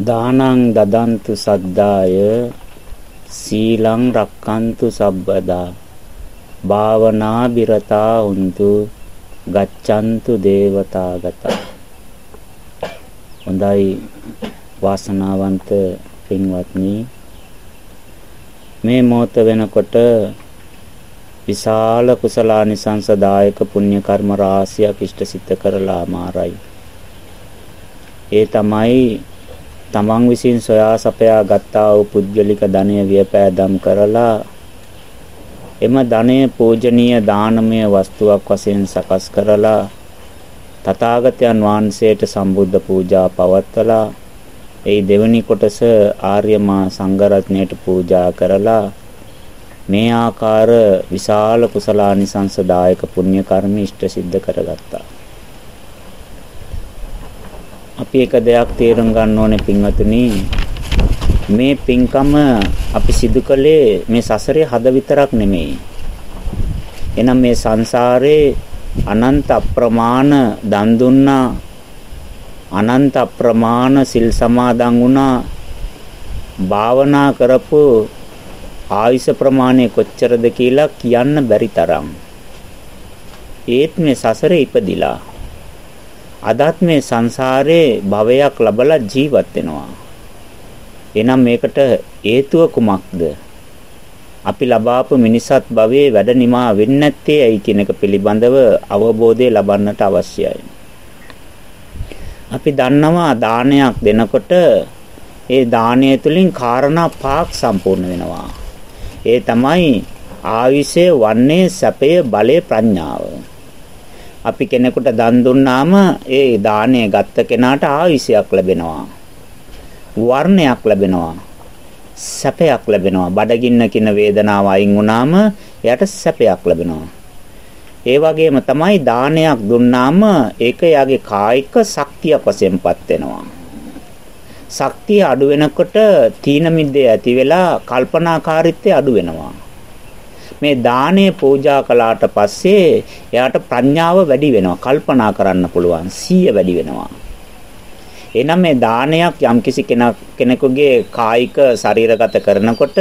දානං දදන්තු සද්දාය සීලං රක්칸තු සබ්බදා භාවනා බිරතා උන්තු ගච්ඡන්තු දේවතාගතා හොඳයි වාසනාවන්ත පින්වත්නි මේ මොහොත වෙනකොට විශාල කුසලානිසංසදායක පුණ්‍ය කර්ම රාශියක් ඉෂ්ට සිත කරලා මාරයි. ඒ තමයි තමන් විසින් සොයා සපයා ගත්තා වූ පුද්ගලික ධනය වියපෑදම් කරලා එම ධනය පූජනීය දානමය වස්තුවක් වශයෙන් සකස් කරලා තථාගතයන් වහන්සේට සම්බුද්ධ පූජා පවත්වලා ඒ දෙවනි කොටස ආර්යමා සංඝරත්නයට පූජා කරලා මේ ආකාර විශාල කුසලානිසංසදායක පුණ්‍ය කර්ම ඉෂ්ට සිද්ධ කරගත්තා. අපි එක දෙයක් තේරුම් ගන්න ඕනේ පින්වතුනි මේ පින්කම අපි සිදු කළේ මේ සසරේ හද විතරක් නෙමෙයි. එනම් මේ සංසාරේ අනන්ත අප්‍රමාණ දන් දුන්නා අනන්ත අප්‍රමාණ සිල් සමාදන් වුණා භාවනා කරපු ආයුෂ ප්‍රමාණය කොච්චරද කියලා කියන්න බැරි තරම්. ඒත් මේ සසරේ ඉපදිලා අදත් මේ සංසාරේ භවයක් ලබලා ජීවත් වෙනවා. එනම් මේකට හේතුව කුමක්ද? අපි ලබාපු මිනිසත් භවයේ වැඩ නිමා වෙන්නේ නැත්තේ ඇයි කියන එක පිළිබඳව අවබෝධය ලබන්නට අවශ්‍යයි. අපි දන්නවා දානයක් දෙනකොට ඒ දානය තුලින් කාරණා පහක් සම්පූර්ණ වෙනවා. ඒ තමයි ආවිෂය වන්නේ සැපය බලය ප්‍රඥාව. අපි කෙනෙකුට දන් දුන්නාම ඒ දාණය ගත්ත කෙනාට ආවිෂයක් ලැබෙනවා. වර්ණයක් ලැබෙනවා. සැපයක් ලැබෙනවා. බඩගින්න කියන වේදනාව අයින් වුණාම එයාට සැපයක් ලැබෙනවා. ඒ වගේම තමයි දානයක් දුන්නාම ඒක යාගේ කායික ශක්තියක් වශයෙන්පත් වෙනවා. ශක්තිය අඩු වෙනකොට තීන මිද්දේ ඇති වෙලා කල්පනාකාරීත්වය අඩු වෙනවා. මේ දාණය පූජා කළාට පස්සේ එයාට ප්‍රඥාව වැඩි වෙනවා. කල්පනා කරන්න පුළුවන්. සීය වැඩි වෙනවා. එනම් මේ දානයක් යම්කිසි කෙනෙකුගේ කායික ශරීරගත කරනකොට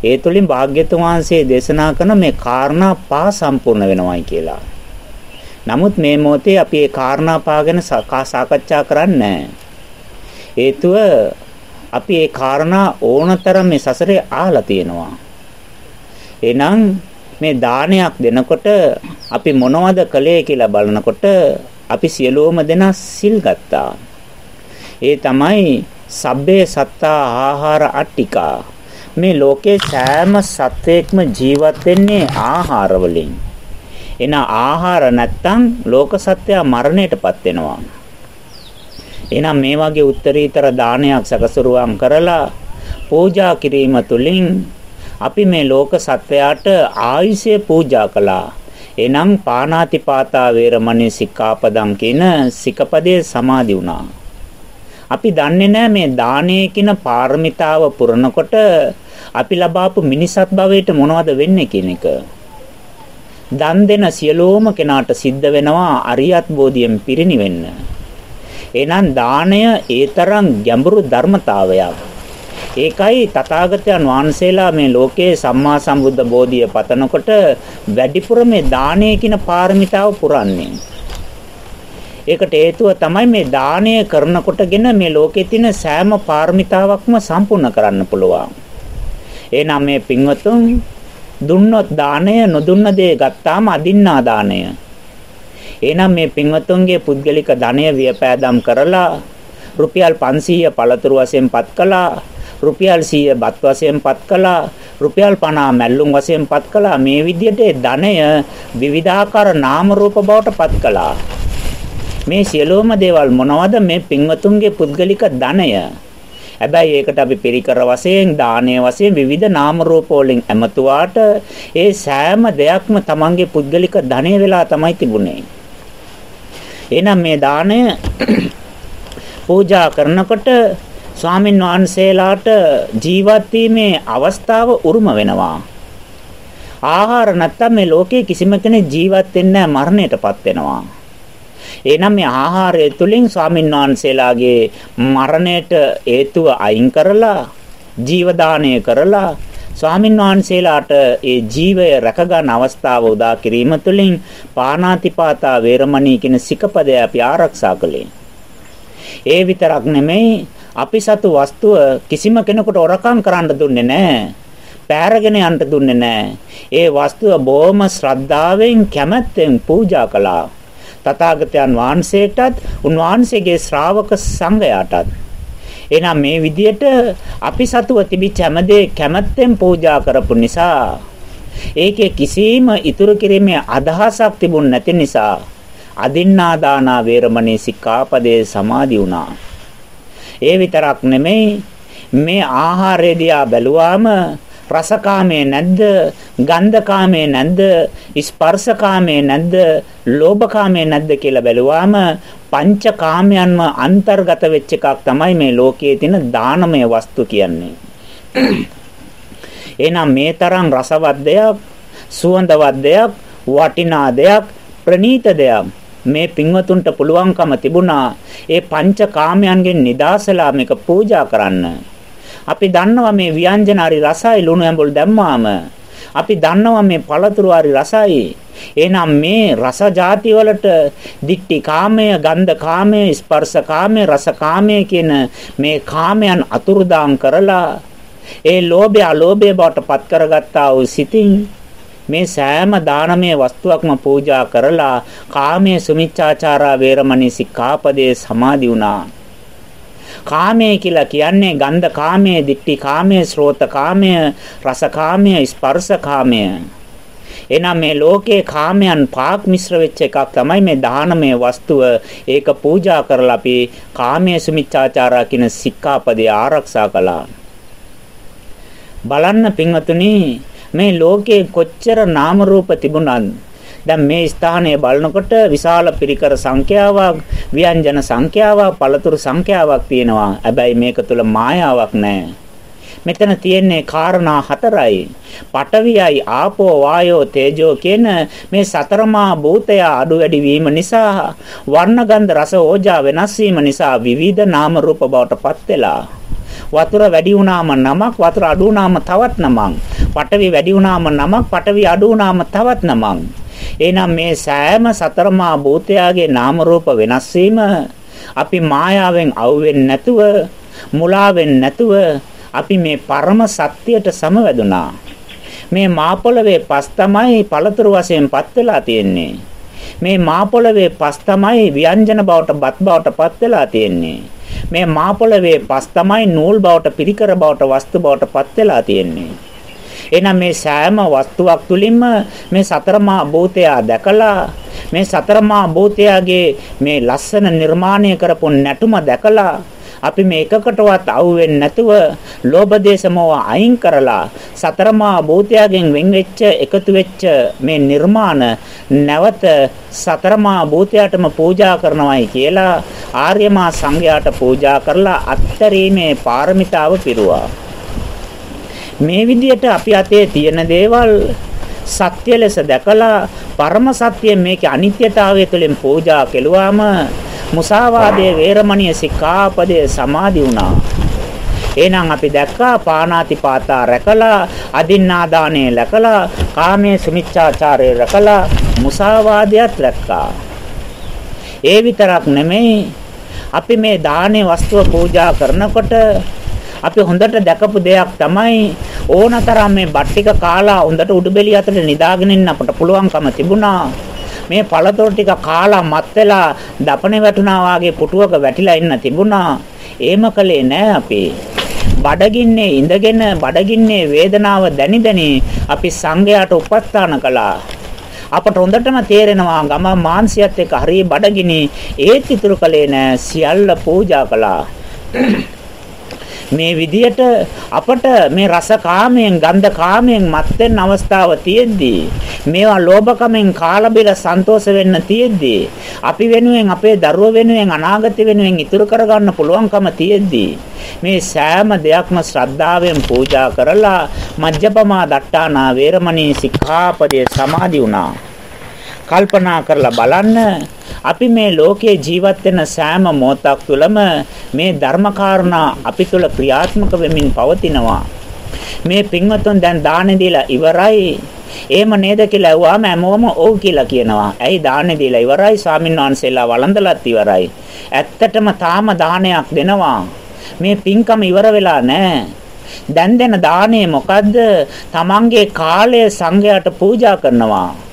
ඒ තුලින් භාග්‍යතුන් වහන්සේ දේශනා කරන මේ කාරණා පහ සම්පූර්ණ වෙනවයි කියලා. නමුත් මේ මොහොතේ අපි මේ කාරණා පහ ගැන සාකච්ඡා කරන්නේ හේතුව අපි මේ කාරණා ඕනතරම් මේ සසරේ අහලා තියෙනවා. එහෙනම් මේ දානයක් දෙනකොට අපි මොනවද කළේ කියලා බලනකොට අපි සියලුම දෙනා සිල් ගත්තා. ඒ තමයි සබ්බේ සත්තා ආහාර අට්ටිකා මේ ලෝකේ සෑම සත්වයක්ම ජීවත් වෙන්නේ ආහාර වලින්. එන ආහාර නැත්තම් ලෝක සත්‍යය මරණයටපත් වෙනවා. එහෙනම් මේ වගේ උත්තරීතර දානයක් සකසරුවම් කරලා පූජා කිරීම තුළින් අපි මේ ලෝක සත්වයාට ආයුෂය පූජා කළා. එනම් පානාතිපාතා වේරමණී සික්ඛාපදම් කියන සිකපදයේ සමාදි වුණා. අපි දන්නේ නැහැ මේ දානයේ කියන පාරමිතාව පුරනකොට අපි ලබාපු මිනිසත් භවයට මොනවද වෙන්නේ කියන එක. දන් දෙන සියලෝම කෙනාට සිද්ධ වෙනවා අරියත් බෝධියෙන් පිරිනිවෙන්න. එහෙනම් දාණය ඒ තරම් ගැඹුරු ධර්මතාවයක්. ඒකයි තථාගතයන් වහන්සේලා මේ ලෝකයේ සම්මා සම්බුද්ධ බෝධිය පතනකොට වැඩිපුර මේ දානය කියන පාරමිතාව පුරන්නේ. ඒකට හේතුව තමයි මේ දානය කරනකොටගෙන මේ ලෝකයේ තියෙන සෑම පාරමිතාවක්ම සම්පූර්ණ කරන්න පුළුවන්. එහෙනම් මේ පින්වතුන් දුන්නොත් දාණය නොදුන්න දේ ගත්තාම අදින්නා දාණය. එහෙනම් මේ පින්වතුන්ගේ පුද්ගලික ධනය වියපෑදම් කරලා රුපියල් 500 පළතුරු වශයෙන් පත් කළා රුපියල් 100 බත් වශයෙන් පත් කළා. රුපියල් 50 මැල්ලුම් වශයෙන් පත් කළා. මේ විදිහට ධනය විවිධාකාර නාම රූප බවට පත් කළා. මේ සියලුම දේවල් මොනවද? මේ පින්වතුන්ගේ පුද්ගලික ධනය. හැබැයි ඒකට අපි පිරිකර වශයෙන් දානය වශයෙන් විවිධ නාම රූප වලින් ඇමතුවාට ඒ සෑම දෙයක්ම තමන්ගේ පුද්ගලික ධනය වෙලා තමයි තිබුණේ. එහෙනම් මේ දාණය පූජා කරනකොට ස්වාමින් වහන්සේලාට ජීවත් වීමේ අවස්ථාව උරුම වෙනවා. ආහාර නැත්තම් මේ ලෝකේ කිසිම කෙනෙක් ජීවත් වෙන්නේ නැහැ මරණයටපත් වෙනවා. එහෙනම් මේ ආහාරය තුලින් ස්වාමින් වහන්සේලාගේ මරණයට හේතුව අයින් කරලා ජීව කරලා ස්වාමින් වහන්සේලාට ඒ ජීවය රැකගන්න අවස්ථාව උදා කිරීම තුළින් පාණාතිපාතා වේරමණී කියන සිකපදය අපි ආරක්ෂා කළේ. ඒ විතරක් නෙමෙයි අපි සතු වස්තුව කිසිම කෙනෙකුට ඔරකම් කරන්න දුන්නේ නැහැ. පෑරගෙන යන්න දුන්නේ නැහැ. ඒ වස්තුව බොහොම ශ්‍රද්ධාවෙන් කැමැත්තෙන් පූජා කළා. තථාගතයන් වහන්සේටත් උන්වහන්සේගේ ශ්‍රාවක සංඝයාටත් එහෙනම් මේ විදියට අපි සතුව තිබිච්ච හැමදේ කැමැත්තෙන් පූජා කරපු නිසා ඒකේ කිසිම ඉතුරු කිරීමේ අදහසක් තිබුණ නැති නිසා අදින්නා දානා වේරමණී සික්ඛාපදේ සමාදි වුණා. ඒ විතරක් නෙමෙයි මේ ආහාරය දිහා බැලුවාම රසකාමයේ නැද්ද ගන්ධකාමයේ නැද්ද ස්පර්ශකාමයේ නැද්ද ලෝභකාමයේ නැද්ද කියලා බැලුවාම පංචකාමයන්ම අන්තර්ගත වෙච්ච එකක් තමයි මේ ලෝකයේ තියෙන දානමය වස්තු කියන්නේ. එහෙනම් මේ තරම් රසවත් දෙයක්, සුවඳවත් දෙයක්, වටිනා දෙයක්, ප්‍රණීත දෙයක් මේ පින්වතුන්ට පුළුවන්කම තිබුණා ඒ පංචකාමයන්ගෙන් නිදාසලා මේක පූජා කරන්න. අපි දන්නවා මේ ව්‍යංජන හරි රසයි ලුණු ඇඹුල් දැම්මාම. අපි දන්නවා මේ පළතුරු හරි රසයි. එහෙනම් මේ රස ಜಾති වලට දික්ටි කාමය, ගන්ධ කාමය, ස්පර්ශ කාමය, රස කාමය කියන මේ කාමයන් අතුරුදාම් කරලා ඒ ලෝභය අලෝභය බවට පත් කරගත්තා වූ සිතින් මේ සෑම දානමය වස්තුවක්ම පූජා කරලා කාමයේ සුමිච්ඡාචාරා වේරමණී සික්ඛාපදේ සමාදි වුණා. කාමය කියලා කියන්නේ ගන්ධ කාමය, දික්ටි කාමය, ශ්‍රෝත කාමය, රස කාමය, ස්පර්ශ කාමය. එහෙනම් මේ ලෝකේ කාමයන් පාක් මිශ්‍ර වෙච්ච එකක් තමයි මේ දානමය වස්තුව. ඒක පූජා කරලා අපි කාමයේ සුමිච්ඡාචාරා කියන සික්ඛාපදේ ආරක්ෂා කළා. බලන්න පින්වතුනි මේ ලෝකේ කොච්චර නාම රූප තිබුණත් දැන් මේ ස්ථානය බලනකොට විශාල පිරිකර සංඛ්‍යාවක්, ව්‍යංජන සංඛ්‍යාවක්, පළතුරු සංඛ්‍යාවක් තියෙනවා. හැබැයි මේක තුල මායාවක් නැහැ. මෙතන තියෙන්නේ කාරණා හතරයි. පඨවියයි ආපෝ වායෝ තේජෝ කියන මේ සතරමා භූතය අඩු වැඩි වීම නිසා වර්ණ ගන්ධ රස ඕජා වෙනස් වීම නිසා විවිධ නාම රූප බවට පත් වෙලා වතුර වැඩි වුණාම නමක් වතුර අඩු වුණාම තවත් නමක් පඨවි වැඩි වුණාම නමක් පඨවි අඩු වුණාම තවත් නමක් එහෙනම් මේ සෑම සතරමා භූතයාගේ නාම රූප වෙනස් වීම අපි මායාවෙන් අවුෙන්නේ නැතුව මුලාවෙන්නේ නැතුව අපි මේ පරම සත්‍යයට සමවැදුනා. මේ මාපොළවේ පස් තමයි පළතුරු වශයෙන් පත් වෙලා තියෙන්නේ. මේ මාපොළවේ පස් තමයි ව්‍යංජන බවට බත් බවට පත් වෙලා තියෙන්නේ. මේ මාපොළවේ පස් තමයි නූල් බවට පිරිකර බවට වස්තු බවට පත් වෙලා තියෙන්නේ. එහෙනම් මේ සෑම වස්තුවක් තුලින්ම මේ සතරමා භූතය දැකලා මේ සතරමා භූතයාගේ මේ ලස්සන නිර්මාණය කරපු නැටුම දැකලා අපි මේ එකකටවත් අවු වෙන්නේ නැතුව ලෝභ දේශ මොහ අයින් කරලා සතරමා භූතයන්ගෙන් වෙන් වෙච්ච එකතු වෙච්ච මේ නිර්මාණ නැවත සතරමා භූතයටම පූජා කරනවායි කියලා ආර්යමා සංඝයාට පූජා කරලා අත්තරීමේ පාරමිතාව පිරුවා. මේ විදිහට අපි අතේ තියෙන දේවල් සත්‍ය ලෙස දැකලා පරම සත්‍ය මේකේ අනිත්‍යතාවය තුළින් පූජා කෙළුවාම මුසාවාදයේ වේරමණීය සික්ඛාපදයේ සමාදි වුණා. එහෙනම් අපි දැක්කා පාණාතිපාතා රැකලා අදින්නාදානය රැකලා කාමයේ සුමිච්ඡාචාරය රැකලා මුසාවාදයට රැක්කා. ඒ විතරක් නෙමෙයි අපි මේ දානේ වස්තුව පූජා කරනකොට අපි හොඳට දැකපු දෙයක් තමයි ඕනතරම් මේ බත් ටික කාලා හොඳට උඩුබෙලිය අතර නිදාගෙන ඉන්න අපට පුළුවන්කම තිබුණා. මේ පළතුරු ටික කාලා මත් වෙලා දපනේ වැටුණා වාගේ පුටුවක වැටිලා ඉන්න තිබුණා. ඒම කලේ නෑ අපි. බඩගින්නේ ඉඳගෙන බඩගින්නේ වේදනාව දැනි දැනි අපි සංඝයාට උපස්ථාන කළා. අපට හොඳටම තේරෙනවා ගම මාංශයත් එක්ක හරිය බඩගිනි ඒත් ඉතුරු කලේ නෑ සියල්ල පූජා කළා. මේ විදියට අපට මේ රස කාමයෙන් ගන්ධ කාමයෙන් මත් වෙන අවස්ථාව තියෙද්දී මේවා ලෝභකමෙන් කාලා බිල සන්තෝෂ වෙන්න තියෙද්දී අපි වෙනුවෙන් අපේ දරුවෝ වෙනුවෙන් අනාගත වෙනුවෙන් ඉතුරු කරගන්න පුළුවන්කම තියෙද්දී මේ සෑම දෙයක්ම ශ්‍රද්ධාවෙන් පූජා කරලා මජ්ජපමා දට්ටානා වේරමණී සික්ඛාපදයේ සමාදි වුණා. කල්පනා කරලා බලන්න අපි මේ ලෝකේ ජීවත් වෙන සෑම මොහොතක් තුළම මේ ධර්මකාරණා අපි තුළ ක්‍රියාත්මක වෙමින් පවතිනවා. මේ පින්වතුන් දැන් දාන දීලා ඉවරයි. එහෙම නේද කියලා ඇහුවාම හැමෝම ඔව් කියලා කියනවා. ඇයි දාන දීලා ඉවරයි? ස්වාමීන් වහන්සේලා වළඳලත් ඉවරයි. ඇත්තටම තාම දානයක් දෙනවා. මේ පින්කම ඉවර වෙලා නැහැ. දැන් දෙන දාණය මොකද්ද? තමන්ගේ කාලය සංඝයාට පූජා කරනවා.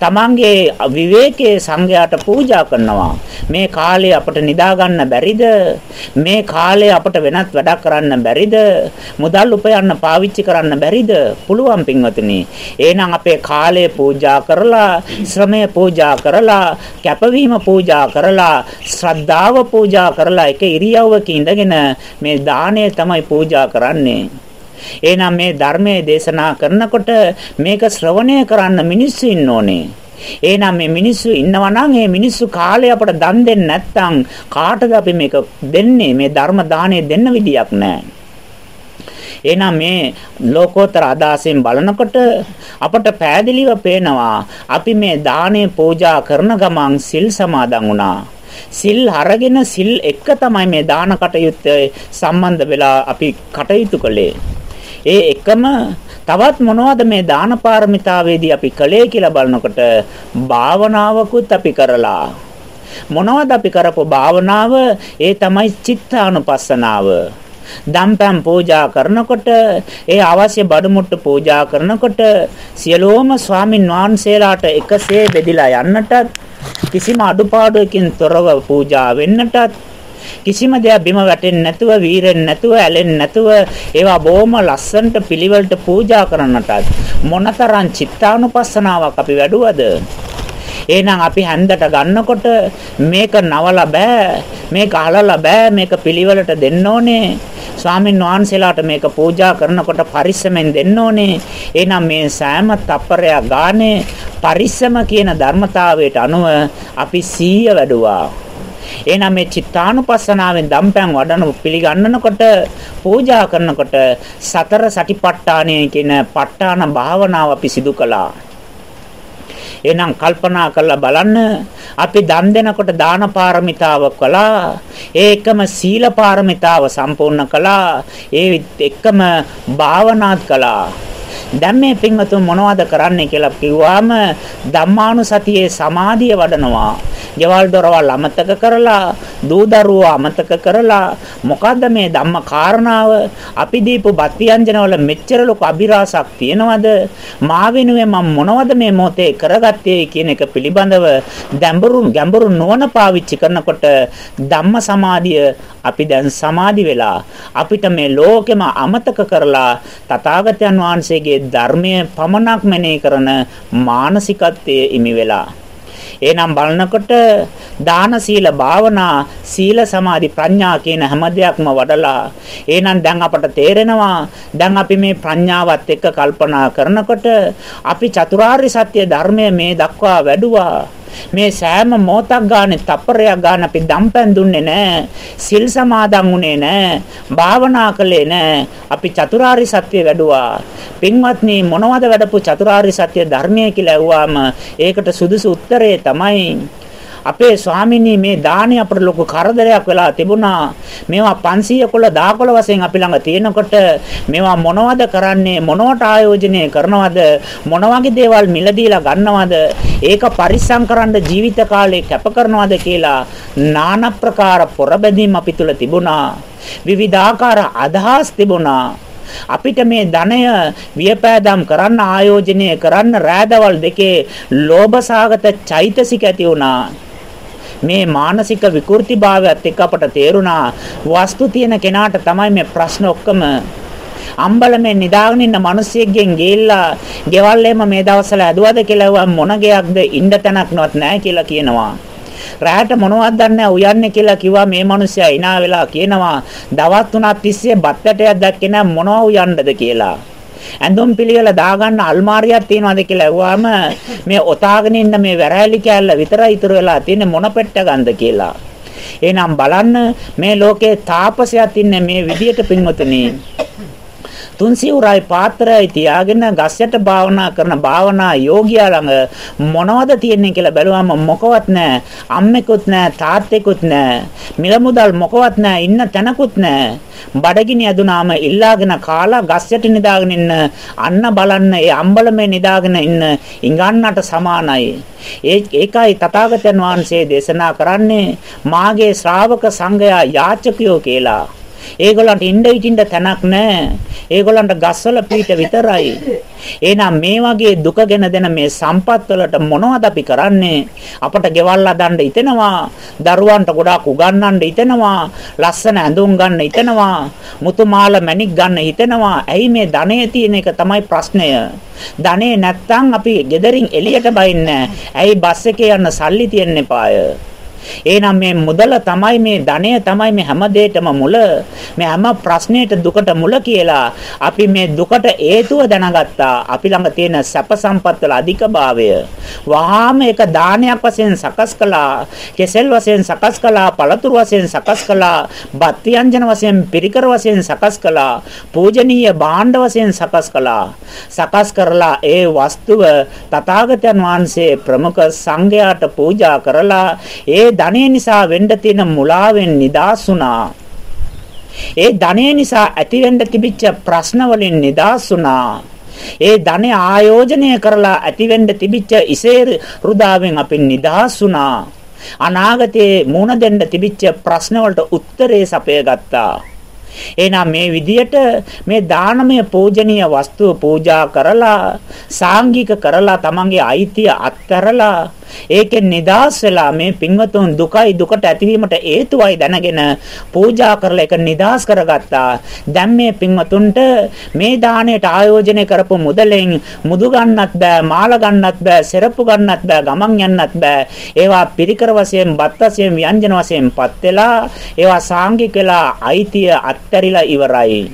තමන්ගේ විවේකයේ සංඝයාට පූජා කරනවා. මේ කාලේ අපට නිදා ගන්න බැරිද? මේ කාලේ අපට වෙනත් වැඩක් කරන්න බැරිද? මුදල් උපයන්න පාවිච්චි කරන්න බැරිද? පුළුවන් පින්වතුනි. එහෙනම් අපේ කාලය පූජා කරලා, ශ්‍රමය පූජා කරලා, කැපවීම පූජා කරලා, ශ්‍රද්ධාව පූජා කරලා එක ඉරියව්වක ඉඳගෙන මේ දාණය තමයි පූජා කරන්නේ. එහෙනම් මේ ධර්මයේ දේශනා කරනකොට මේක ශ්‍රවණය කරන්න මිනිස්සු ඉන්න ඕනේ. එහෙනම් මේ මිනිස්සු ඉන්නවා නම් මේ මිනිස්සු කාලේ අපට දන් දෙන්නේ නැත්නම් කාටද අපි මේක දෙන්නේ මේ ධර්ම දාණය දෙන්න විදියක් නැහැ. එහෙනම් මේ ලෝකෝත්තර අදාසෙන් බලනකොට අපට පෑදිලිව පේනවා අපි මේ දාණය පූජා කරන ගමන් සිල් සමාදන් වුණා. සිල් අරගෙන සිල් එක තමයි මේ දාන කටයුත්ත සම්බන්ධ වෙලා අපි කටයුතු කළේ. ඒ එකම තවත් මොනවද මේ දාන පාරමිතාවේදී අපි කළේ කියලා බලනකොට භාවනාවකුත් අපි කරලා. මොනවද අපි කරපු භාවනාව? ඒ තමයි චිත්තානුපස්සනාව. දම්පැම් පූජා කරනකොට ඒ අවශ්‍ය බඩමුට්ටු පූජා කරනකොට සියලෝම ස්වාමින් වහන්සේලාට එකසේ බෙදිලා යන්නටත් කිසිම අඩුපාඩුවකින් තොරව පූජා වෙන්නටත් කිසිම දෙයක් බිම වැටෙන්නේ නැතුව වීරෙන්නේ නැතුව ඇලෙන්නේ නැතුව ඒවා බොහොම ලස්සනට පිළිවෙලට පූජා කරන්නටත් මොනතරම් චිත්තානුපස්සනාවක් අපි වැඩුවද? එහෙනම් අපි හැන්දට ගන්නකොට මේක නවලා බෑ මේක අහලලා බෑ මේක පිළිවෙලට දෙන්න ඕනේ. ස්වාමින් වහන්සේලාට මේක පූජා කරනකොට පරිස්සමෙන් දෙන්න ඕනේ. එහෙනම් මේ සෑම තප්පරයක් ගානේ පරිස්සම කියන ධර්මතාවයට අනුව අපි 100 වැඩුවා. එහෙනම් මේ චිත්තානුපස්සනාවෙන් දම්පැන් වඩන පිළිගන්නනකොට පූජා කරනකොට සතර සටිපට්ඨානය කියන ප ဋ ාණ භාවනාව අපි සිදු කළා. එහෙනම් කල්පනා කරලා බලන්න අපි දන් දෙනකොට දාන පාරමිතාව කළා ඒකම සීල පාරමිතාව සම්පූර්ණ කළා ඒ එක්කම භාවනාත් කළා දැන් මේ පින්වතුන් මොනවද කරන්නේ කියලා කිව්වාම ධම්මානුසතියේ සමාධිය වඩනවා. ගෙවල් දොරවල් අමතක කරලා, දූ දරුවෝ අමතක කරලා මොකද්ද මේ ධම්ම කාරණාව? අපි දීපු බත් ව්‍යංජනවල මෙච්චර ලොකු අභිරහසක් තියනවද? මා වෙනුවෙන් මම මොනවද මේ මොහොතේ කරගත්තේ කියන එක පිළිබඳව ගැඹුරු ගැඹුරු නුවණ පාවිච්චි කරනකොට ධම්ම සමාධිය අපි දැන් සමාධි වෙලා අපිට මේ ලෝකෙම අමතක කරලා තථාගතයන් වහන්සේගේ ධර්මයේ පමණක් මෙනෙහි කරන මානසිකත්වයේ ඉමි වෙලා. එහෙනම් බලනකොට දාන සීල භාවනා සීල සමාධි ප්‍රඥා කියන හැම දෙයක්ම වඩලා එහෙනම් දැන් අපට තේරෙනවා දැන් අපි මේ ප්‍රඥාවත් එක්ක කල්පනා කරනකොට අපි චතුරාර්ය සත්‍ය ධර්මය මේ දක්වා වැඩුවා. මේ සෑම මොහොතක් ගානේ තප්පරයක් ගන්න අපි දම්පැන් දුන්නේ නැහැ. සිල් සමාදන් වුණේ නැහැ. භාවනා කළේ නැහැ. අපි චතුරාර්ය සත්‍ය වැඩුවා. පින්වත්නි මොනවද වැඩපු චතුරාර්ය සත්‍ය ධර්මය කියලා ඇහුවාම ඒකට සුදුසු උත්තරේ තමයි අපේ ස්වාමිනී මේ දානේ අපට ලොකු කරදරයක් වෙලා තිබුණා. මේවා 500 කොළ 10 කොළ වශයෙන් අපි ළඟ තියෙනකොට මේවා මොනවද කරන්නේ මොනවට ආයෝජනය කරනවද මොන වගේ දේවල් මිලදීලා ගන්නවද ඒක පරිස්සම් කරන්න ජීවිත කාලේ කැප කරනවද කියලා নানা ප්‍රකාර පොරබැදීම් අපි තුල තිබුණා. විවිධාකාර අදහස් තිබුණා. අපිට මේ ධනය වියපෑදම් කරන්න ආයෝජනය කරන්න රෑදවල් දෙකේ ලෝභසාගත චෛතසික ඇති වුණා. මේ මානසික විකෘතිභාවයත් එක්ක අපට තේරුණා වස්තු තියෙන කෙනාට තමයි මේ ප්‍රශ්න ඔක්කොම අම්බලමේ නිදාගෙන ඉන්න මිනිස්සෙක්ගෙන් ගිහිල්ලා ගෙවල් එම මේ දවස්වල ඇදුවද කියලා මොන ගයක්ද ඉන්න තැනක්වත් නැහැ කියලා කියනවා. රැයට මොනවද දන්නේ උයන්නේ කියලා කිව්වා මේ මිනිස්සයා hina වෙලා කියනවා දවස් තුනක් තිස්සේ බත් ඇටයක් දැක්කේ නැහැ මොනවා උයන්නද කියලා. ඇඳුම් පිළිවෙල දාගන්න අල්මාරියක් තියනවාද කියලා ඇහුවාම මේ ඔතාගෙන ඉන්න මේ වැරෑලි කෑල්ල විතරයි ඉතුරු වෙලා තියෙන්නේ මොන පෙට්ට ගන්ද කියලා. එහෙනම් බලන්න මේ ලෝකේ තාපසයක් ඉන්නේ මේ විදියට පින්වතුනි. තුන් සිවුරයි පාත්‍රයයි තියාගෙන ගස්යට භාවනා කරන භාවනා යෝගියා ළඟ මොනවද තියෙන්නේ කියලා බැලුවම මොකවත් නැහැ. අම්මෙකුත් නැහැ, තාත්තෙකුත් නැහැ. මිල මුදල් මොකවත් නැහැ, ඉන්න තැනකුත් නැහැ. බඩගිනි ඇදුනාම ඉල්ලාගෙන කාලා ගස්යට නිදාගෙන ඉන්න අන්න බලන්න ඒ අම්බලමේ නිදාගෙන ඉන්න ඉඟන්නට සමානයි. ඒකයි තථාගතයන් වහන්සේ දේශනා කරන්නේ මාගේ ශ්‍රාවක සංඝයා යාචකයෝ කියලා. ඒගොල්ලන්ට ඉන්න ඉටින්න තැනක් නැහැ. ඒගොල්ලන්ට ගස්වල පීඨ විතරයි. එහෙනම් මේ වගේ දුක ගෙන දෙන මේ සම්පත් වලට මොනවද අපි කරන්නේ? අපට ගෙවල් හදන්න හිතෙනවා, දරුවන්ට ගොඩාක් උගන්වන්න හිතෙනවා, ලස්සන ඇඳුම් ගන්න හිතෙනවා, මුතුමාල මැණික් ගන්න හිතෙනවා. ඇයි මේ ධනය තියෙන එක තමයි ප්‍රශ්නය. ධනේ නැත්තම් අපි ගෙදරින් එළියට බයින්නේ. ඇයි බස් එකේ යන්න සල්ලි තියෙන්න එපාය. එහෙනම් මේ මුදල තමයි මේ ධනය තමයි මේ හැම දෙයකම මුල. මේ හැම ප්‍රශ්නෙට දුකට මුල කියලා අපි මේ දුකට හේතුව දැනගත්තා. අපි ළඟ තියෙන සැප සම්පත් වල අධිකභාවය. වහාම ඒක දානයක් වශයෙන් සකස් කළා. කෙසෙල් වශයෙන් සකස් කළා. පළතුරු වශයෙන් සකස් කළා. බත් ව්‍යංජන වශයෙන් පිරිකර වශයෙන් සකස් කළා. පූජනීය භාණ්ඩ වශයෙන් සකස් කළා. සකස් කරලා ඒ වස්තුව තථාගතයන් වහන්සේ ප්‍රමුඛ සංඝයාට පූජා කරලා ඒ ධනය නිසා වෙන්න තියෙන මුලාවෙන් නිදහස් වුණා. ඒ ධනය නිසා ඇතිවෙන්න තිබිච්ච ප්‍රශ්න වලින් නිදහස් වුණා. ඒ ධනය ආයෝජනය කරලා ඇතිවෙන්න තිබිච්ච ඉසේර රුදාවෙන් අපි නිදහස් වුණා. අනාගතයේ මුණ දෙන්න තිබිච්ච ප්‍රශ්න වලට උත්තරේ සපය ගත්තා. එහෙනම් මේ විදියට මේ දානමය පූජනීය වස්තුව පූජා කරලා සාංගික කරලා තමන්ගේ අයිතිය අත්හැරලා ඒකෙන් නිදාස් වෙලා මේ පින්වතුන් දුකයි දුකට ඇතිවීමට හේතුවයි දැනගෙන පූජා කරලා ඒක නිදාස් කරගත්තා. දැන් මේ පින්වතුන්ට මේ දාණයට ආයෝජනය කරපු මුදලෙන් මුදු ගන්නත් බෑ, මාල ගන්නත් බෑ, සෙරප්පු ගන්නත් බෑ, ගමන් යන්නත් බෑ. ඒවා පිරිකර වශයෙන්, බත් වශයෙන්, ව්‍යංජන වශයෙන් පත් වෙලා ඒවා සාංගික වෙලා අයිතිය අත්හැරිලා ඉවරයි.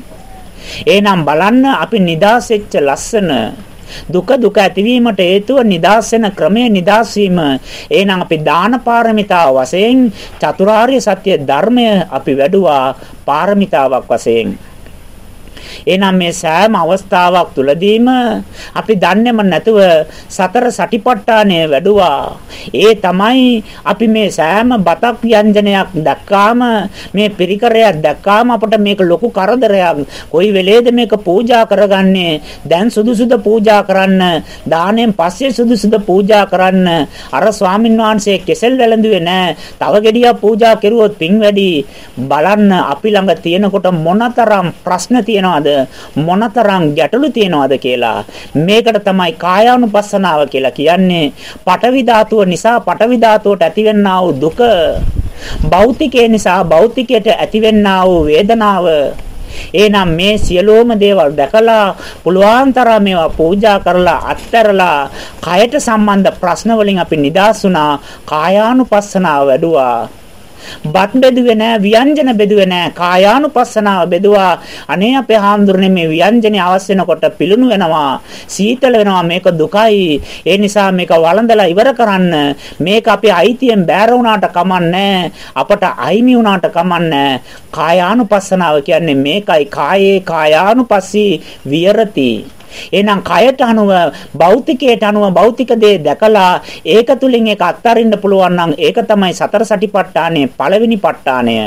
එහෙනම් බලන්න අපි නිදාස් වෙච්ච ලස්සන දුක දුක ඇතිවීමට හේතුව නිදාස් වෙන ක්‍රමයේ නිදාස් වීම. එහෙනම් අපි දාන පාරමිතාව වශයෙන් චතුරාර්ය සත්‍ය ධර්මය අපි වැඩුවා පාරමිතාවක් වශයෙන්. එහෙනම් මේ සෑම අවස්ථාවක් තුලදීම අපි දන්නේම නැතුව සතර සටිපට්ඨානය වැඩුවා. ඒ තමයි අපි මේ සෑම බතක් ව්‍යංජනයක් දැක්කාම මේ පිරිකරයක් දැක්කාම අපට මේක ලොකු කරදරයක්. කොයි වෙලේද මේක පූජා කරගන්නේ? දැන් සුදුසුද පූජා කරන්න? දාණයෙන් පස්සේ සුදුසුද පූජා කරන්න? අර ස්වාමින් වහන්සේ කෙසෙල් වැළඳුවේ නැහැ. තව ගෙඩියක් පූජා කෙරුවොත් පින් වැඩි. බලන්න අපි ළඟ තියෙනකොට මොනතරම් ප්‍රශ්න තියෙනවද? මොනතරම් ගැටලු තියෙනවද කියලා. මේකට තමයි කායානුපස්සනාව කියලා කියන්නේ. පටවි ධාතුව නිසා පටවි ධාතුවට ඇතිවෙනා වූ දුක භෞතිකේ නිසා භෞතිකයට ඇතිවෙනා වූ වේදනාව. එහෙනම් මේ සියලුම දේවල් දැකලා පුළුවන් තරම් මේවා පූජා කරලා අත්හැරලා කයට සම්බන්ධ ප්‍රශ්න වලින් අපි නිදහස් වුණා. කායානුපස්සනාව වැඩුවා. බත් බෙදුවේ නෑ ව්‍යංජන බෙදුවේ නෑ කායානුපස්සනාව බෙදුවා. අනේ අපේ හාමුදුරනේ මේ ව්‍යංජනේ අවශ්‍ය වෙනකොට පිලුණු වෙනවා සීතල වෙනවා මේක දුකයි. ඒ නිසා මේක වළඳලා ඉවර කරන්න. මේක අපේ අයිතියෙන් බෑර වුණාට කමන්නේ අපට අයිමි වුණාට කමන්නේ කායානුපස්සනාව කියන්නේ මේකයි. කායේ කායානුපස්සී විරති එහෙනම් කයට අනුව භෞතිකයට අනුව භෞතික දේ දැකලා ඒක තුලින් ඒක අත්හරින්න පුළුවන් නම් ඒක තමයි සතර සටිපට්ඨානයේ පළවෙනි ප ဋ ාණය.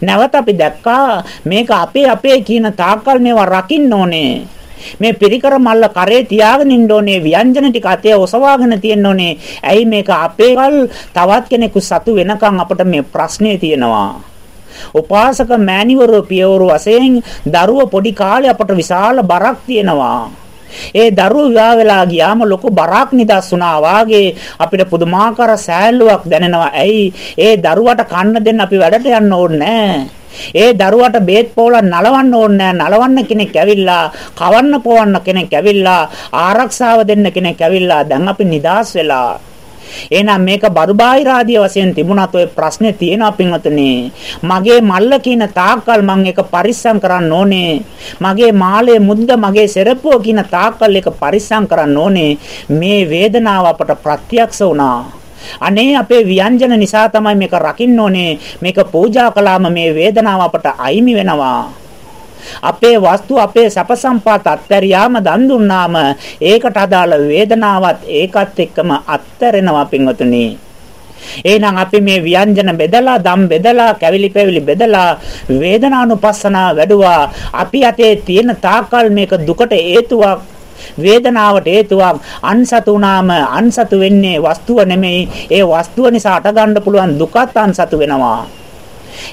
නැවත අපි දැක්කා මේක අපේ අපේ කියන තාක්කල් මේවා රකින්න ඕනේ. මේ පිරිකර මල්ල කරේ තියාගෙන ඉන්න ඕනේ ව්‍යංජන ටික අතේ ඔසවාගෙන තියෙන්න ඕනේ. ඇයි මේක අපේකල් තවත් කෙනෙකු සතු වෙනකන් අපිට මේ ප්‍රශ්නේ තියෙනවා. උපාසක මෑණිවරු පියවරු වශයෙන් දරුව පොඩි කාලේ අපට විශාල බරක් තියෙනවා. ඒ දරුවෝ විවාහ වෙලා ගියාම ලොකු බරක් නිදස් වුණා වාගේ අපිට පුදුමාකාර සෑල්ලුවක් දැනෙනවා. ඇයි? ඒ දරුවට කන්න දෙන්න අපි වැඩට යන්න ඕනේ ඒ දරුවට බේත් පොවලා නලවන්න ඕනේ නලවන්න කෙනෙක් ඇවිල්ලා කවන්න පොවන්න කෙනෙක් ඇවිල්ලා ආරක්ෂාව දෙන්න කෙනෙක් ඇවිල්ලා දැන් අපි නිදාස් වෙලා එහෙනම් මේක බරුබාහිර ආදී වශයෙන් තිබුණත් ඔය ප්‍රශ්නේ තියෙනවා පින්වතුනි. මගේ මල්ල කියන තාක්කල් මම ඒක පරිස්සම් කරන්න ඕනේ. මගේ මාළේ මුද්ද මගේ සෙරප්පුව කියන තාක්කල් ඒක පරිස්සම් කරන්න ඕනේ. මේ වේදනාව අපට ප්‍රත්‍යක්ෂ වුණා. අනේ අපේ ව්‍යංජන නිසා තමයි මේක රකින්න ඕනේ. මේක පූජා කළාම මේ වේදනාව අපට අයිමි වෙනවා. අපේ වස්තු අපේ සැප සම්පත් අත්හැරියාම දන් දුන්නාම ඒකට අදාළ වේදනාවත් ඒකත් එක්කම අත්හැරෙනවා පින්වතුනි. එහෙනම් අපි මේ ව්‍යංජන බෙදලා දම් බෙදලා කැවිලි පෙවිලි බෙදලා වේදනානුපස්සනා වැඩුවා. අපි අතේ තියෙන තාකල් මේක දුකට හේතුවක් වේදනාවට හේතුවක්. අන්සතු වුණාම අන්සතු වෙන්නේ වස්තුව නෙමෙයි. ඒ වස්තුව නිසා අට ගන්න පුළුවන් දුකත් අන්සතු වෙනවා.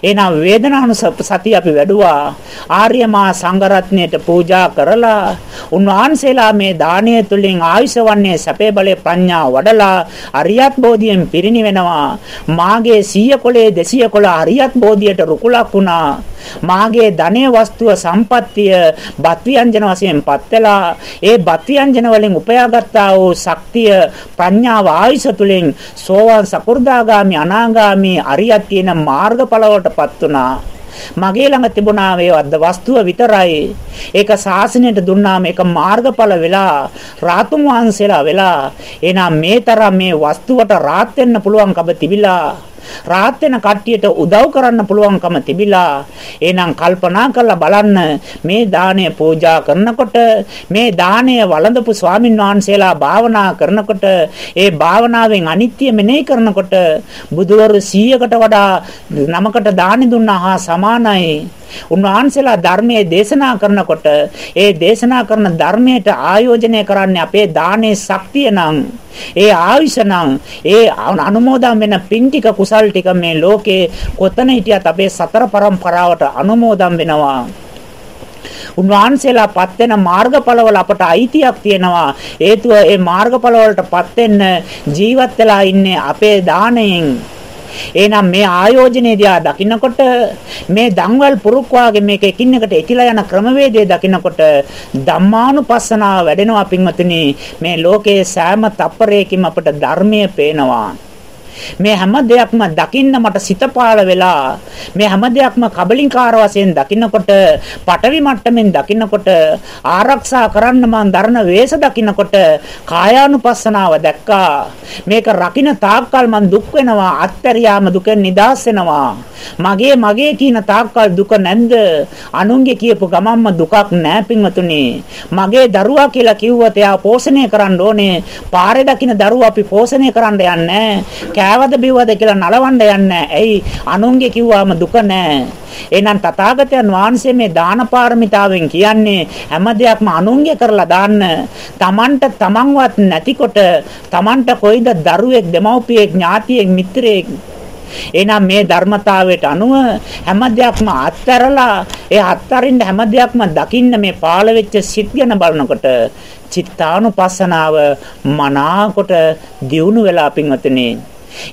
එහෙනම් වේදනානුසතිය අපි වැඩුවා. ආර්යමා සංඝරත්නයට පූජා කරලා උන්වහන්සේලා මේ දානය තුලින් ආයුෂ වන්නේ සැපේ බලේ ප්‍රඥා වඩලා අරියත් බෝධියෙන් පිරිණිවෙනවා මාගේ 100 කොලේ 200 කොල අරියත් බෝධියට රුකුලක් වුණා. මාගේ ධනය වස්තුව සම්පත්තිය බත් ව්‍යංජන වශයෙන්පත් වෙලා ඒ බත් ව්‍යංජන වලින් උපයාගත්තා වූ ශක්තිය ප්‍රඥාව ආයුෂ තුලින් සෝවාන් සකු르දාගාමි අනාගාමි අරියත් කියන මාර්ගඵලවලටපත් වුණා මගේ ළඟ තිබුණා මේ වස්තුව විතරයි. ඒක ශාසනයට දුන්නාම ඒක මාර්ගඵල වෙලා රාතුන් වහන්සේලා වෙලා එහෙනම් මේ තරම් මේ වස්තුවට රාත් වෙන්න පුළුවන්කම තිබිලා රාහත් වෙන කට්ටියට උදව් කරන්න පුළුවන්කම තිබිලා එහෙනම් කල්පනා කරලා බලන්න මේ දාණය පූජා කරනකොට මේ දාණය වළඳපු ස්වාමින් වහන්සේලා භාවනා කරනකොට ඒ භාවනාවෙන් අනිත්‍ය මෙනෙහි කරනකොට බුදුවරු 100කට වඩා නමකට දානි දුන්නා හා සමානයි. උන්වහන්සේලා ධර්මයේ දේශනා කරනකොට ඒ දේශනා කරන ධර්මයට ආයෝජනය කරන්නේ අපේ දානේ ශක්තිය නම් ඒ ආයුෂ නම් ඒ අනුමෝදන් වෙන පින් ටික කුසල් ටික මේ ලෝකේ කොතන හිටියත් අපේ සතර પરම්පරාවට අනුමෝදන් වෙනවා. උන්වහන්සේලාපත් වෙන මාර්ගඵලවල අපට අයිතියක් තියෙනවා. හේතුව ඒ මාර්ගඵලවලටපත් වෙන්න ජීවත් වෙලා ඉන්නේ අපේ දාණයෙන් එහෙනම් මේ ආයෝජනයේ දිහා දකින්නකොට මේ දන්වල් පුරුක් වාගේ මේක එකින් එකට එකිලා යන ක්‍රමවේදය දකින්නකොට ධම්මානුපස්සනාව වැඩෙනවා පින්වතුනි. මේ ලෝකයේ සෑම තප්පරයකින් අපට ධර්මය පේනවා. මේ හැම දෙයක්ම දකින්න මට සිත වෙලා මේ හැම දෙයක්ම කබලින්කාර වශයෙන් දකින්නකොට පටවි මට්ටමින් දකින්නකොට ආරක්ෂා කරන්න මං දරන වේශ දකින්නකොට කායානුපස්සනාව දැක්කා. මේක රකින්න තාක්කල් මං දුක් වෙනවා අත්හැරියාම දුකෙන් නිදහස් වෙනවා. මගේ මගේ කියන තාක්කල් දුක නැන්ද අනුන්ගේ කියපු ගමම්ම දුකක් නෑ පින්වතුනි. මගේ දරුවා කියලා කිව්වොත් එයා පෝෂණය කරන්න ඕනේ. පාරේ දකින්න දරුවා අපි පෝෂණය කරන්න යන්නේ. කෑවද බිව්වද කියලා නලවන්න යන්නේ. ඇයි අනුන්ගේ කිව්වාම දුක නෑ. එහෙනම් තථාගතයන් වහන්සේ මේ දාන පාරමිතාවෙන් කියන්නේ හැම දෙයක්ම අනුන්ගේ කරලා දාන්න. තමන්ට තමන්වත් නැතිකොට තමන්ට කොයිද දරුවෙක් දෙමව්පියෙක් ඥාතියෙක් මිත්‍රයෙක්? එහෙනම් මේ ධර්මතාවයට අනුව හැම දෙයක්ම අත්හැරලා ඒ අත්හරින්න හැම දෙයක්ම දකින්න මේ පාළ වෙච්ච සිත් ගැන බලනකොට චිත්තානුපස්සනාව මනාකොට දියුණු වෙලා පින්වතුනි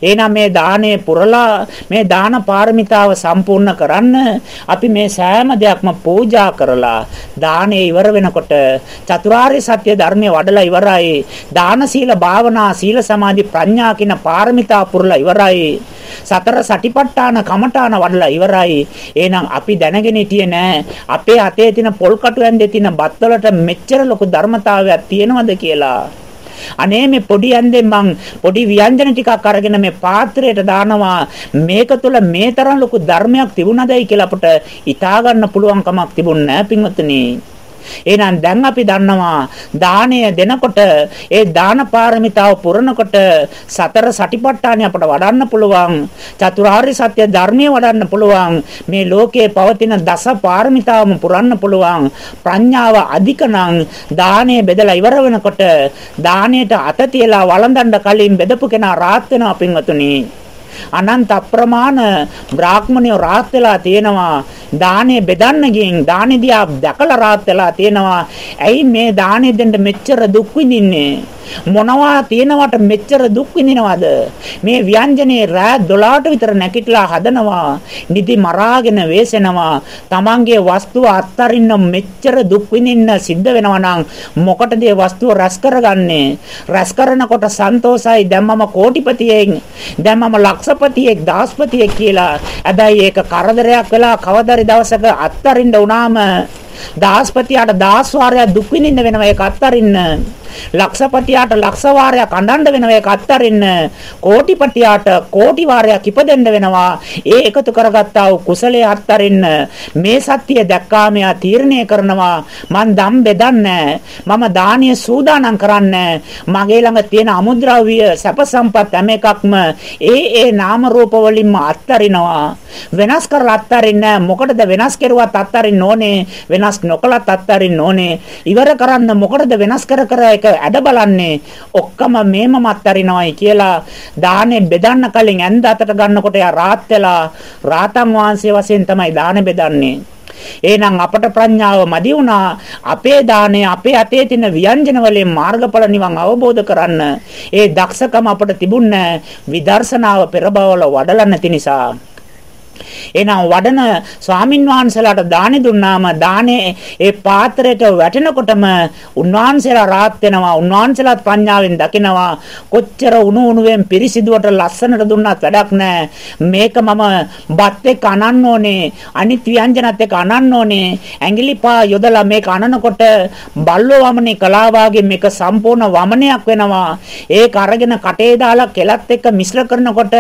එහෙනම් මේ දාණය පුරලා මේ දාන පාරමිතාව සම්පූර්ණ කරන්න අපි මේ සෑම දෙයක්ම පූජා කරලා දාණය ඉවර වෙනකොට චතුරාර්ය සත්‍ය ධර්මයේ වඩලා ඉවරයි. දාන සීල භාවනා සීල සමාධි ප්‍රඥා කියන පාරමිතා පුරලා ඉවරයි. සතර සටිපට්ඨාන කමඨාන වඩලා ඉවරයි. එහෙනම් අපි දැනගෙන හිටියේ නෑ. අපේ අතේ තියෙන පොල් කටු ඇන්දේ තියෙන බත්වලට මෙච්චර ලොකු ධර්මතාවයක් තියෙනවද කියලා. අනේ මේ පොඩි ඇන්දෙන් මං පොඩි ව්‍යංජන ටිකක් අරගෙන මේ පාත්‍රයට දානවා. මේක තුළ මේ තරම් ලොකු ධර්මයක් තිබුණදයි කියලා අපට හිතා ගන්න පුළුවන් කමක් තිබුණ නැහැ පින්වත්නි. එහෙනම් දැන් අපි දන්නවා දාණය දෙනකොට ඒ දාන පාරමිතාව පුරනකොට සතර සටිපට්ඨානෙ අපට වඩන්න පුළුවන් චතුරාර්ය සත්‍ය ධර්මයේ වඩන්න පුළුවන් මේ ලෝකයේ පවතින දස පාරමිතාවම පුරන්න පුළුවන්. ප්‍රඥාව අධිකනම් දාණය බෙදලා ඉවර වෙනකොට දාණයට අත තියලා වළඳන්න කලින් බෙදපු කෙනා රාත් වෙනවා පින්වතුනි. අනන්ත අප්‍රමාණ බ්‍රාහ්මණයෝ රාත් වෙලා තියෙනවා. දානේ බෙදන්න ගින් දානේ දිහා දැකලා රාත් වෙලා තියෙනවා. ඇයි මේ දානේ දෙන්න මෙච්චර දුක් විඳින්නේ? මොනවා තියෙනවට මෙච්චර දුක් විඳිනවද? මේ ව්‍යංජනේ රෑ 12ට විතර නැගිටලා හදනවා නිදි මරාගෙන වේසෙනවා. Tamanගේ වස්තුව අත්තරින්න මෙච්චර දුක් විඳින්න සිද්ධ වෙනවා නම් මොකටද මේ වස්තුව රැස් කරගන්නේ? රැස් කරනකොට සන්තෝසයි දැන් මම කෝටිපතියෙක්. දැන් මම ලක්ෂපතියෙක් දාස්පතියෙක් කියලා. හැබැයි ඒක කරදරයක් වෙලා කවදාරි දවසක අත්තරින්න උනාම දාස්පතියට දාස් වාරයක් දුක් විඳින්න වෙනවා. ඒක අත්තරින්න. ලක්ෂපතියාට ලක්ෂ වාරයක් අඬන්න වෙනවා ඒක අත්තරින්න. කෝටිපතියාට කෝටි වාරයක් ඉපදෙන්න වෙනවා. ඒ එකතු කරගත්තා වූ කුසලයේ අත්තරින්න. මේ සත්‍යය දැක්කාම යා තීරණය කරනවා මං දම් බෙදන්නේ මම දානීය සූදානම් කරන්නේ මගේ ළඟ තියෙන අමුද්‍රව්‍ය සැප සම්පත් හැම එකක්ම ඒ ඒ නාම රූප වලින්ම අත්තරිනවා වෙනස් කරලා අත්තරින්න මොකටද වෙනස් කරුවත් අත්තරින්න ඕනේ වෙනස් නොකලත් අත්තරින්න ඕනේ ඉවර කරන්න මොකටද වෙනස් කර කර එක ඇඩ බලන්නේ. ඔක්කොම මේම අත්තරිනවයි කියලා දානේ බෙදන්න කලින් ඇඳ අතට ගන්නකොට යා රාත් වෙලා රාතන් වහන්සේ වශයෙන් තමයි දානේ බෙදන්නේ. එහෙනම් අපට ප්‍රඥාව මදි වුණා අපේ දාණය අපේ අතේ තියෙන ව්‍යංජන වලින් මාර්ගඵල නිවන් අවබෝධ කරන්න. ඒ දක්ෂකම අපට තිබුණේ විදර්ශනාව පෙර බවවල වඩලා නැති නිසා එහෙනම් වඩන ස්වාමින් වහන්සේලාට දානි දුන්නාම දානේ ඒ පාත්‍රයට වැටෙනකොටම උන්වහන්සේලා රාත් වෙනවා උන්වහන්සේලාත් ප්‍රඥාවෙන් දකිනවා කොච්චර උණු උණුවෙන් පිරිසිදුවට ලස්සනට දුන්නත් වැඩක් නැහැ මේක මම බත් එක්ක අනන්න ඕනේ අනිත් ව්‍යංජනත් එක්ක අනන්න ඕනේ. ඇඟිලි පා යොදලා මේක අනනකොට බල්ලෝ වමනේ කලා වාගේ මේක සම්පූර්ණ වමනයක් වෙනවා. ඒක අරගෙන කටේ දාලා කෙලත් එක්ක මිශ්‍ර කරනකොට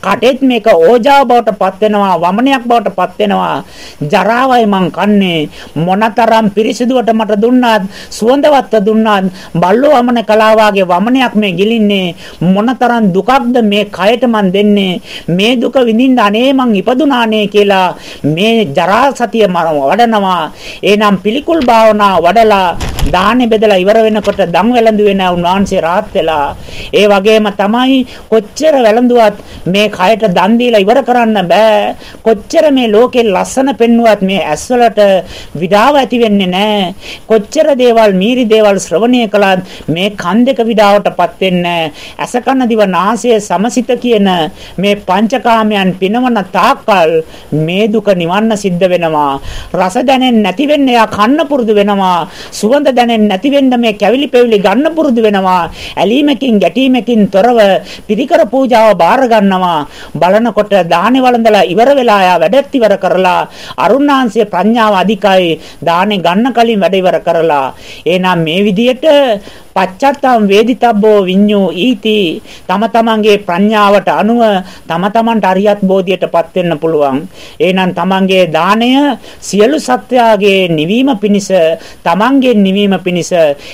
කටෙත් මේක ඕජාව බවට පත් වෙනවා. වෙනවා වමනයක් බවට පත් වෙනවා. ජරාවයි මං කන්නේ. මොනතරම් පිරිසිදුවට මට දුන්නාත් සුවඳවත්ව දුන්නාත් බල්ලෝ වමන කලාවාගේ වමනයක් මේ ගිලින්නේ. මොනතරම් දුකක්ද මේ කයට මං දෙන්නේ? මේ දුක විඳින්න අනේ මං ඉපදුනානේ කියලා මේ ජරා සතිය වඩනවා. එහෙනම් පිළිකුල් භාවනා වඩලා දාහනේ බෙදලා ඉවර වෙනකොට දම් වැළඳුවේ නැහැ උන්වහන්සේ රාත් වෙලා. ඒ වගේම තමයි කොච්චර වැළඳුවත් මේ කයට දන් දීලා ඉවර කරන්න බෑ. කොච්චර මේ ලෝකේ ලස්සන පෙන්වුවත් මේ ඇස්වලට විඩාව ඇති වෙන්නේ නැහැ. කොච්චර දේවල් මීරි දේවල් ශ්‍රවණය කළත් මේ කන් දෙක විඩාවටපත් වෙන්නේ ඇස කන දිව නාසය සමසිත කියන මේ පංචකාමයන් පිනවන තාක්කල් මේ දුක නිවන්න සිද්ධ වෙනවා. රස දැනෙන්නේ නැති වෙන්නේ යා කන්න පුරුදු වෙනවා. සුවඳ දැනෙන්නේ නැති වෙන්න මේ කැවිලි පෙවිලි ගන්න පුරුදු වෙනවා. ඇලීමකින් ගැටීමකින් තොරව පිරිකර පූජාව බාර ගන්නවා. බලනකොට දාහනේ වළඳලා ඉවර වෙලා ආ වැඩත් ඉවර කරලා අරුණාංශයේ ප්‍රඥාව අධිකයි දාහනේ ගන්න කලින් වැඩ ඉවර කරලා. එහෙනම් මේ විදියට පච්චත්තම් වේදිතබ්බෝ විඤ්ඤෝ ඊති. තම තමන්ගේ ප්‍රඥාවට අනුව තම තමන්ට අරියත් බෝධියටපත් වෙන්න පුළුවන්. එහෙනම් තමන්ගේ දාණය සියලු සත්‍යයගේ නිවීම පිණිස තමන්ගේ නිවීම පිණිස.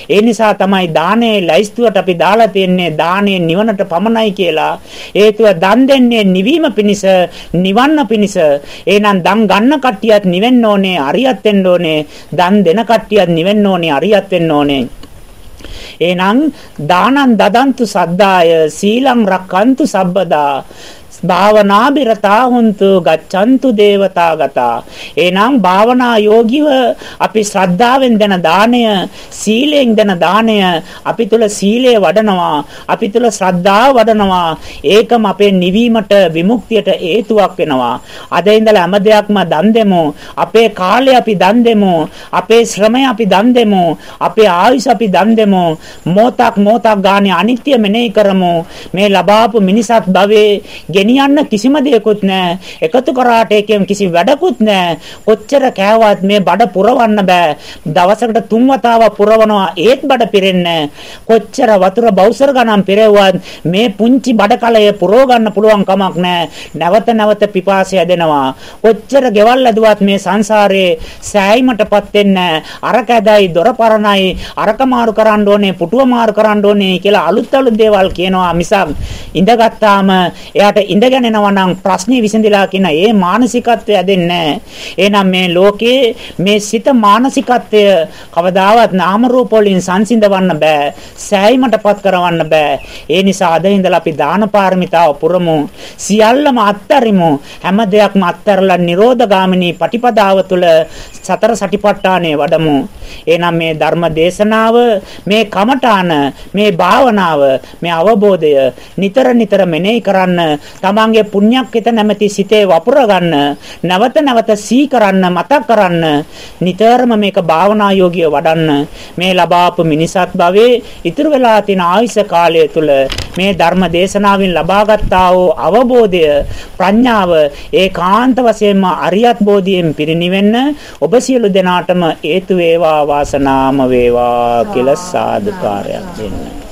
ඒ නිසා තමයි දානේ ලයිස්තුවට අපි දාලා තියන්නේ දානේ නිවනට පමණයි කියලා. හේතුව දන් දෙන්නේ නිවීම පිණිස නිවන්න පිණිස. එහෙනම් දන් ගන්න කට්ටියත් නිවෙන්න ඕනේ අරියත් වෙන්න ඕනේ. දන් දෙන කට්ටියත් නිවෙන්න ඕනේ අරියත් වෙන්න ඕනේ. එහෙනම් දානං දදන්තු සද්දාය සීලං රක්칸තු සබ්බදා. භාවනාබිරතා හුන්තු ගච්ඡන්තු දේවතාගතා එනම් භාවනා යෝගිව අපි ශ්‍රද්ධාවෙන් දෙන දාණය සීලයෙන් දෙන දාණය අපි තුල සීලය වඩනවා අපි තුල ශ්‍රද්ධාව වඩනවා. ඒකම අපේ නිවීමට විමුක්තියට හේතුවක් වෙනවා. අද ඉඳලා හැම දෙයක්ම දන් දෙමු. අපේ කාලය අපි දන් දෙමු. අපේ ශ්‍රමය අපි දන් දෙමු. අපේ ආයුෂ අපි දන් දෙමු. මොහොතක් මොහොතක් ගානේ අනිත්‍ය මෙනෙහි කරමු. මේ ලබාපු මිනිසත් භවයේ ගෙනි ගෙනියන්න කිසිම දෙයක්වත් නැහැ. එකතු කරාට එකෙන් කිසි වැඩකුත් නැහැ. කොච්චර කෑවත් මේ බඩ පුරවන්න බෑ. දවසකට තුන් වතාවක් පුරවනවා ඒත් බඩ පිරෙන්නේ කොච්චර වතුර බවුසර ගණන් පිරෙව්වත් මේ පුංචි බඩ කලය පුරව ගන්න පුළුවන් කමක් නැහැ. නැවත නැවත පිපාසය දෙනවා. කොච්චර ගෙවල් ඇදුවත් මේ සංසාරේ සෑයීමටපත් වෙන්නේ අර කැදයි දොර පරණයි අරක මාරු කරන්න ඕනේ පුටුව මාරු කරන්න ඕනේ කියලා අලුත් අලුත් දේවල් කියනවා මිසක් ඉඳගත්තාම එයාට ඉඳ ඉඳගෙන යනවා නම් ප්‍රශ්නේ විසඳිලා කියන ඒ මානසිකත්වය ඇදෙන්නේ එහෙනම් මේ ලෝකේ මේ සිත මානසිකත්වය කවදාවත් නාම රූප වලින් සංසිඳවන්න බෑ. සෑයීමටපත් කරවන්න බෑ. ඒ නිසා අද ඉඳලා අපි දාන පාරමිතාව පුරමු. සියල්ලම අත්තරිමු. හැම දෙයක්ම අත්තරලා නිරෝධගාමිනී පටිපදාව තුළ සතර සටිපට්ඨානය වඩමු. එහෙනම් මේ ධර්ම දේශනාව මේ කමඨාන මේ භාවනාව මේ අවබෝධය නිතර නිතර මෙනෙහි කරන්න තමන්ගේ පුණ්‍යක්කිත නැමැති සිතේ වපුර නැවත නැවත සී කරන්න, මතක් කරන්න, නිතරම මේක භාවනා යෝගිය වඩන්න. මේ ලබාපු මිනිසත් භවයේ ඉතුරු වෙලා තියෙන ආයුෂ කාලය තුල මේ ධර්ම දේශනාවෙන් ලබාගත්තා වූ අවබෝධය ප්‍රඥාව ඒකාන්ත වශයෙන්ම අරියත් බෝධියෙන් පිරිනිවෙන්න ඔබ සියලු දෙනාටම හේතු වේවා වාසනාම වේවා කියලා සාදුකාරයක් දෙන්න